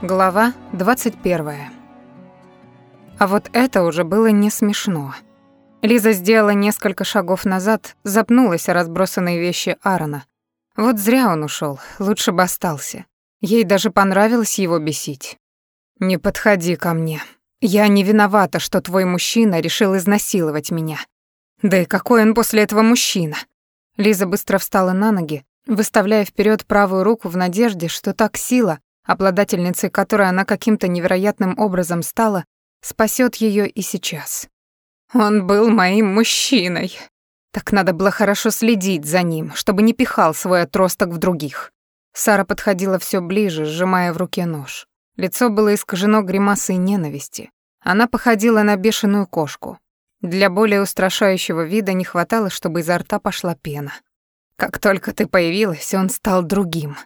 Глава 21. А вот это уже было не смешно. Лиза сделала несколько шагов назад, запнулась о разбросанные вещи Аарона. Вот зря он ушел, лучше бы остался. Ей даже понравилось его бесить. «Не подходи ко мне. Я не виновата, что твой мужчина решил изнасиловать меня. Да и какой он после этого мужчина?» Лиза быстро встала на ноги, выставляя вперед правую руку в надежде, что так сила, обладательницей которой она каким-то невероятным образом стала, спасет ее и сейчас. Он был моим мужчиной. Так надо было хорошо следить за ним, чтобы не пихал свой отросток в других. Сара подходила все ближе, сжимая в руке нож. Лицо было искажено гримасой ненависти. Она походила на бешеную кошку. Для более устрашающего вида не хватало, чтобы изо рта пошла пена. Как только ты появилась, он стал другим.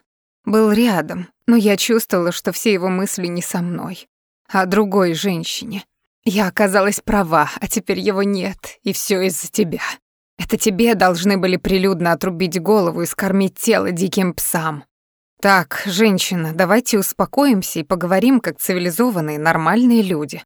Был рядом, но я чувствовала, что все его мысли не со мной, а о другой женщине. Я оказалась права, а теперь его нет, и все из-за тебя. Это тебе должны были прилюдно отрубить голову и скормить тело диким псам. Так, женщина, давайте успокоимся и поговорим как цивилизованные, нормальные люди.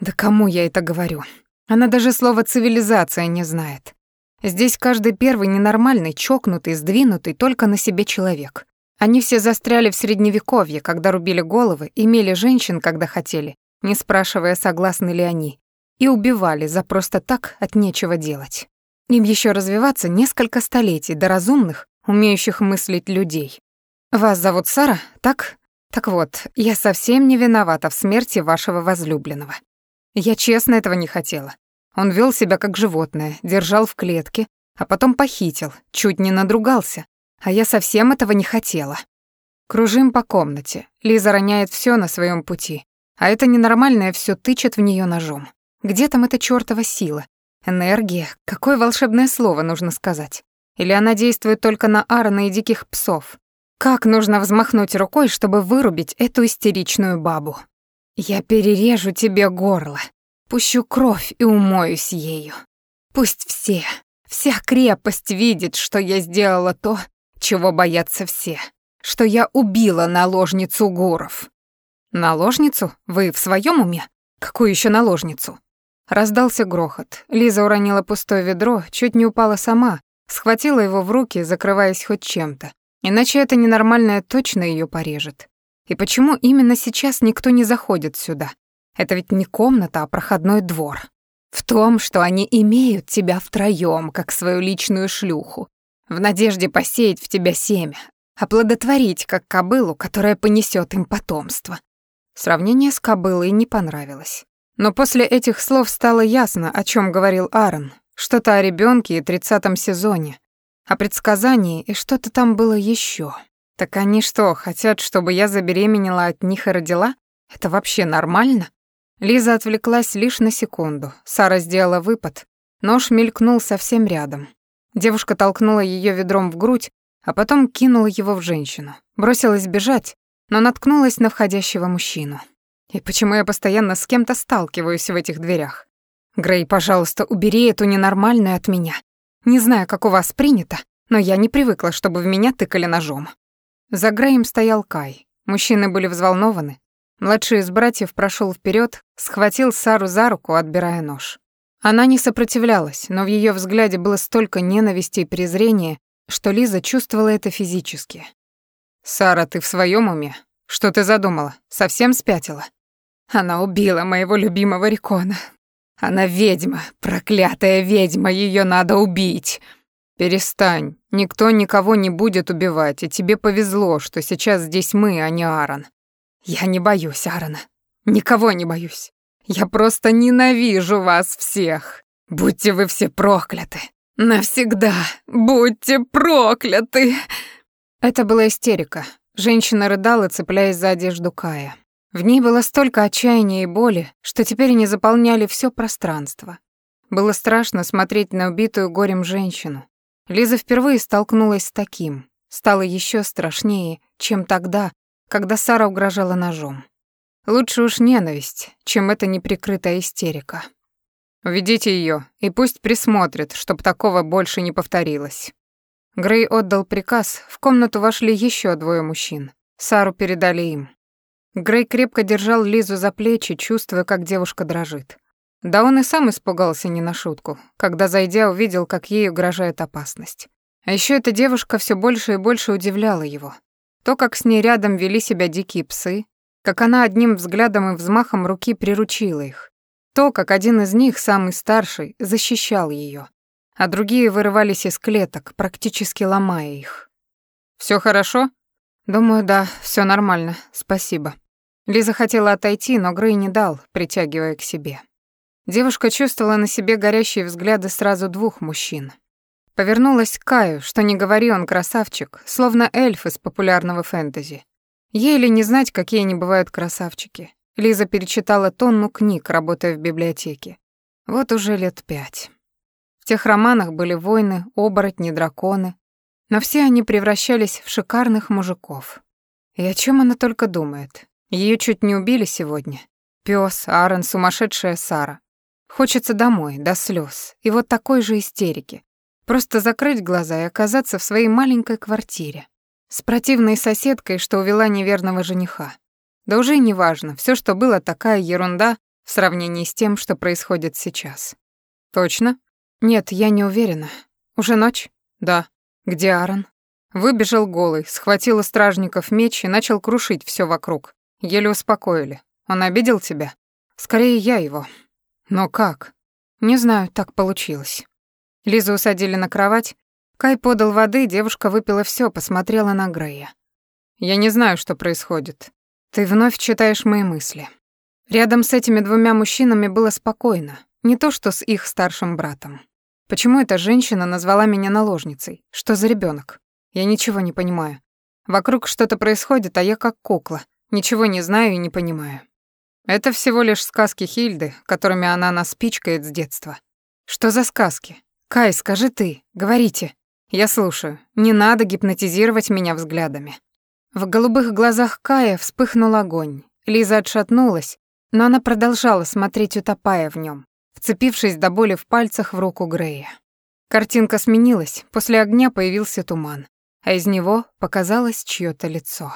Да кому я это говорю? Она даже слова цивилизация не знает. Здесь каждый первый ненормальный, чокнутый, сдвинутый только на себе человек. Они все застряли в средневековье, когда рубили головы, имели женщин, когда хотели, не спрашивая, согласны ли они, и убивали за просто так от нечего делать. Им еще развиваться несколько столетий до разумных, умеющих мыслить людей. Вас зовут Сара, так? Так вот, я совсем не виновата в смерти вашего возлюбленного. Я честно этого не хотела. Он вел себя как животное, держал в клетке, а потом похитил, чуть не надругался, а я совсем этого не хотела. Кружим по комнате. Лиза роняет все на своем пути. А это ненормальное все тычет в нее ножом. Где там эта чёртова сила? Энергия? Какое волшебное слово нужно сказать? Или она действует только на Аарона и диких псов? Как нужно взмахнуть рукой, чтобы вырубить эту истеричную бабу? Я перережу тебе горло, пущу кровь и умоюсь ею. Пусть все, вся крепость видит, что я сделала то, чего боятся все, что я убила наложницу Гуров. Наложницу? Вы в своем уме? Какую еще наложницу? Раздался грохот. Лиза уронила пустое ведро, чуть не упала сама, схватила его в руки, закрываясь хоть чем-то. Иначе это ненормальное точно ее порежет. И почему именно сейчас никто не заходит сюда? Это ведь не комната, а проходной двор. В том, что они имеют тебя втроём, как свою личную шлюху, в надежде посеять в тебя семя, оплодотворить, как кобылу, которая понесет им потомство. Сравнение с кобылой не понравилось. Но после этих слов стало ясно, о чем говорил Аарон. Что-то о ребенке и тридцатом сезоне, о предсказании и что-то там было еще. Так они что, хотят, чтобы я забеременела от них и родила? Это вообще нормально? Лиза отвлеклась лишь на секунду. Сара сделала выпад. Нож мелькнул совсем рядом. Девушка толкнула ее ведром в грудь, а потом кинула его в женщину. Бросилась бежать, но наткнулась на входящего мужчину. И почему я постоянно с кем-то сталкиваюсь в этих дверях? Грей, пожалуйста, убери эту ненормальную от меня. Не знаю, как у вас принято, но я не привыкла, чтобы в меня тыкали ножом. За Греем стоял Кай. Мужчины были взволнованы. Младший из братьев прошел вперед, схватил Сару за руку, отбирая нож. Она не сопротивлялась, но в ее взгляде было столько ненависти и презрения, что Лиза чувствовала это физически. «Сара, ты в своем уме? Что ты задумала? Совсем спятила?» «Она убила моего любимого Рикона. Она ведьма, проклятая ведьма, ее надо убить!» «Перестань, никто никого не будет убивать, и тебе повезло, что сейчас здесь мы, а не Аарон». «Я не боюсь Аарона. Никого не боюсь. Я просто ненавижу вас всех. Будьте вы все прокляты. Навсегда будьте прокляты. Это была истерика. Женщина рыдала, цепляясь за одежду Кая. В ней было столько отчаяния и боли, что теперь не заполняли все пространство. Было страшно смотреть на убитую горем женщину. Лиза впервые столкнулась с таким. Стало еще страшнее, чем тогда, когда Сара угрожала ножом. Лучше уж ненависть, чем эта неприкрытая истерика. Уведите ее и пусть присмотрит, чтобы такого больше не повторилось. Грей отдал приказ, в комнату вошли еще двое мужчин. Сару передали им. Грей крепко держал Лизу за плечи, чувствуя, как девушка дрожит. Да он и сам испугался не на шутку, когда, зайдя, увидел, как ей угрожает опасность. А еще эта девушка все больше и больше удивляла его. То, как с ней рядом вели себя дикие псы, как она одним взглядом и взмахом руки приручила их. То, как один из них, самый старший, защищал ее, а другие вырывались из клеток, практически ломая их. Все хорошо?» «Думаю, да, все нормально, спасибо». Лиза хотела отойти, но Грей не дал, притягивая к себе. Девушка чувствовала на себе горящие взгляды сразу двух мужчин. Повернулась к Каю, что не говори, он красавчик, словно эльф из популярного фэнтези. Ей ли не знать, какие они бывают красавчики. Лиза перечитала тонну книг, работая в библиотеке. Вот уже лет пять. В тех романах были войны, оборотни, драконы, но все они превращались в шикарных мужиков. И о чем она только думает? Ее чуть не убили сегодня. Пёс, Аарон, сумасшедшая Сара. Хочется домой, до слез. И вот такой же истерики. Просто закрыть глаза и оказаться в своей маленькой квартире. С противной соседкой, что увела неверного жениха. Да уже не важно, все, что было, такая ерунда в сравнении с тем, что происходит сейчас. Точно? Нет, я не уверена. Уже ночь? Да. Где Аарон? Выбежал голый, схватил у стражников меч и начал крушить все вокруг. Еле успокоили. Он обидел тебя? Скорее я его. Но как? Не знаю, так получилось. Лизу усадили на кровать. Кай подал воды, девушка выпила все, посмотрела на Грея. Я не знаю, что происходит. Ты вновь читаешь мои мысли. Рядом с этими двумя мужчинами было спокойно, не то что с их старшим братом. Почему эта женщина назвала меня наложницей? Что за ребенок? Я ничего не понимаю. Вокруг что-то происходит, а я как кукла. Ничего не знаю и не понимаю. Это всего лишь сказки Хильды, которыми она нас пичкает с детства. Что за сказки? Кай, скажи ты, говорите. Я слушаю. Не надо гипнотизировать меня взглядами. В голубых глазах Кая вспыхнул огонь. Лиза отшатнулась, но она продолжала смотреть, утопая в нем вцепившись до боли в пальцах в руку Грея. Картинка сменилась, после огня появился туман, а из него показалось чьё-то лицо.